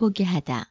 포기하다.